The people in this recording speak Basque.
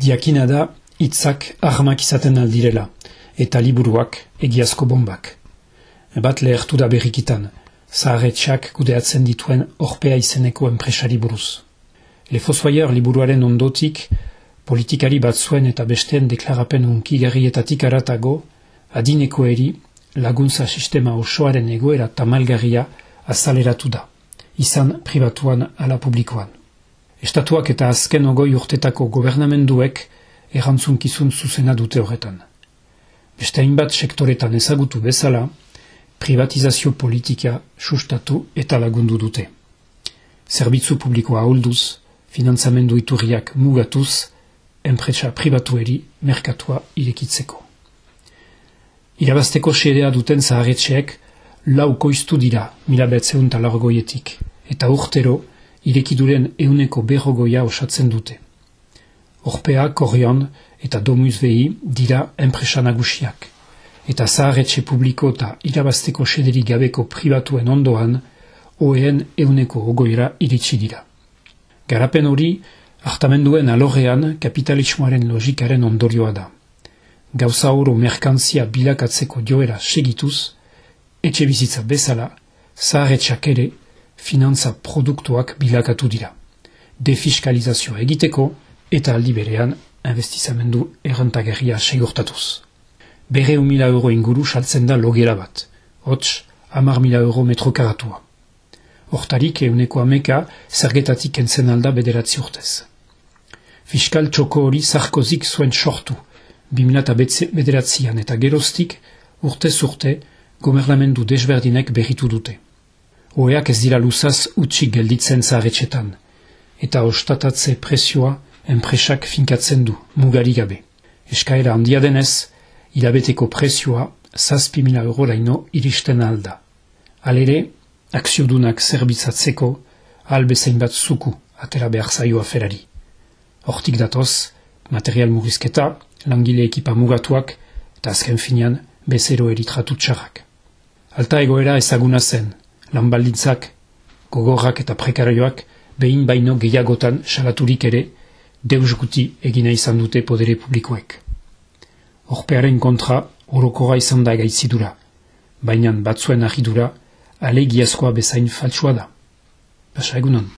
Diakina da, hitzak armak izaten aldirela, eta liburuak egiazko bombak. Bat lehertu da berrikitan, zaharretxak kudeatzen dituen orpea izeneko enpresari buruz. Le Fossoyeur liburuaren ondotik, politikari bat zuen eta besteen deklarapen unkigarrietatik aratago, adineko eri laguntza sistema osoaren egoera tamalgarria azaleratu da, izan privatuan ala publikoan. Estatuak eta azken ogoi urtetako gobernamenduek errantzunkizun zuzena dute horretan. Beste hainbat sektoretan ezagutu bezala, privatizazio politika sustatu eta lagundu dute. Zerbitzu publikoa holduz, finanzamendu iturriak mugatuz, enpresa pribatueri merkatua irekitzeko. Irabazteko xedea duten zaharretxeek lau koiztu dira mila betzeun talargoietik, eta urtero irekiduren euneko berrogoia osatzen dute. Orpea, korion eta domuz behi dira enpresa nagusiak, eta zaharretxe publiko eta irabazteko xederi gabeko pribatuen ondoan, oeen euneko ogoira iritsi dira. Garapen hori, hartamenduen alorrean kapitalismoaren logikaren ondorioa da gauza oro merkantzia bilakatzeko joera segituz, etxe bizitza bezala, zaharretxak ere, finantza produktuak bilakatu dira. Defiskalizazio egiteko eta aldi berean investizamendu errantagerria segurtatuz. Bere mila euro inguru saltzen da logera bat, hots, amar mila euro metrokaratua. Hortarik euneko ameka zergetatik entzen alda bederatzi urtez. Fiskal txoko hori zarkozik zuen sortu, 2009an eta geroztik urte zurte gobernamendu desberdinek berritu dute. Oeak ez dira luzaz utxik gelditzen zaharretxetan, eta ostatatze presioa enpresak finkatzen du, mugari gabe. Eskaera handia denez, hilabeteko presioa zazpi mila euro laino iristen alda. Alere, akziodunak zerbitzatzeko, albezain bat zuku atera behar zaio aferari. Hortik datoz, material murrizketa, langile ekipa mugatuak eta azken finean bezero eritratu txarrak. Alta egoera ezaguna zen, lanbaldintzak, gogorrak eta prekarioak behin baino gehiagotan salaturik ere deus guti egina izan dute podere publikoek. Horpearen kontra orokora izan da gaitzidura, baina batzuen ahidura alegiazkoa bezain faltsua da. Basa egunon.